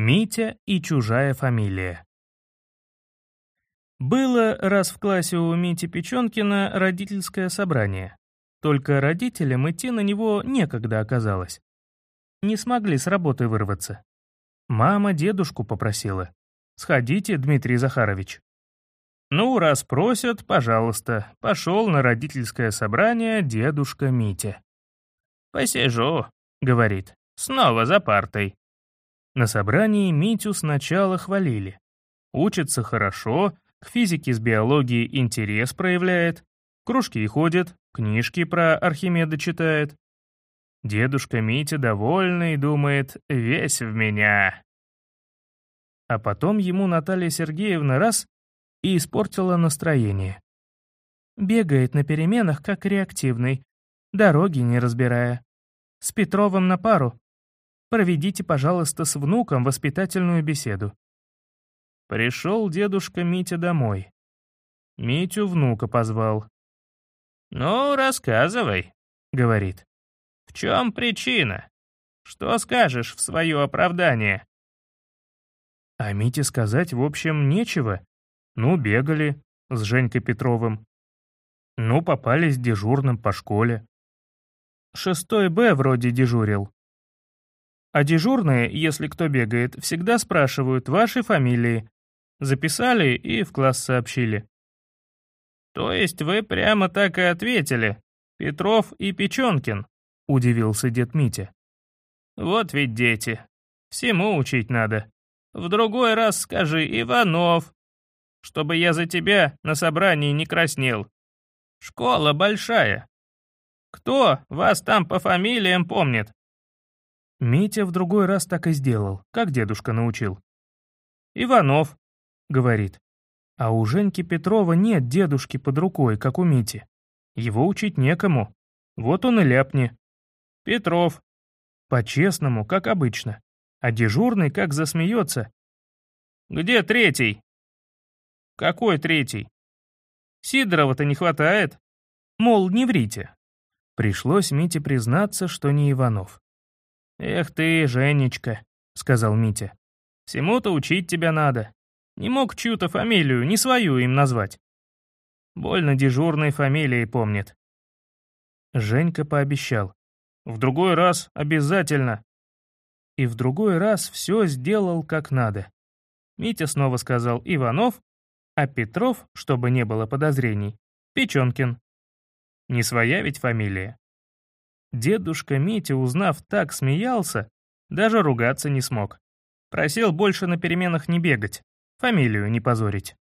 Митя и чужая фамилия. Было раз в классе у Мити Печенкина родительское собрание. Только родителям идти на него некогда оказалось. Не смогли с работы вырваться. Мама дедушку попросила. «Сходите, Дмитрий Захарович». Ну, раз просят, пожалуйста, пошел на родительское собрание дедушка Митя. «Посижу», — говорит, — «снова за партой». На собрании Митю сначала хвалили. Учится хорошо, к физике с биологией интерес проявляет, кружки ходит, книжки про Архимеда читает. Дедушка Митя довольный, думает, весь в меня. А потом ему Наталья Сергеевна раз и испортила настроение. Бегает на переменах, как реактивный, дороги не разбирая. С Петровым на пару, Проведите, пожалуйста, с внуком воспитательную беседу». Пришел дедушка Митя домой. Митю внука позвал. «Ну, рассказывай», — говорит. «В чем причина? Что скажешь в свое оправдание?» А Мите сказать, в общем, нечего. Ну, бегали с Женькой Петровым. Ну, попались дежурным по школе. Шестой Б вроде дежурил. А дежурные, если кто бегает, всегда спрашивают ваши фамилии. Записали и в класс сообщили. То есть вы прямо так и ответили? Петров и Печенкин? Удивился дед Митя. Вот ведь дети. Всему учить надо. В другой раз скажи Иванов, чтобы я за тебя на собрании не краснел. Школа большая. Кто вас там по фамилиям помнит? Митя в другой раз так и сделал, как дедушка научил. «Иванов», — говорит. А у Женьки Петрова нет дедушки под рукой, как у Мити. Его учить некому. Вот он и ляпни. Петров. По-честному, как обычно. А дежурный как засмеется. «Где третий?» «Какой третий?» «Сидорова-то не хватает?» Мол, не врите. Пришлось Мите признаться, что не Иванов. «Эх ты, Женечка», — сказал Митя. «Всему-то учить тебя надо. Не мог чью-то фамилию, не свою им назвать. Больно дежурной фамилии помнит». Женька пообещал. «В другой раз обязательно». И в другой раз все сделал как надо. Митя снова сказал «Иванов», а Петров, чтобы не было подозрений, Печенкин. Не своя ведь фамилия. Дедушка Митя, узнав, так смеялся, даже ругаться не смог. Просил больше на переменах не бегать, фамилию не позорить.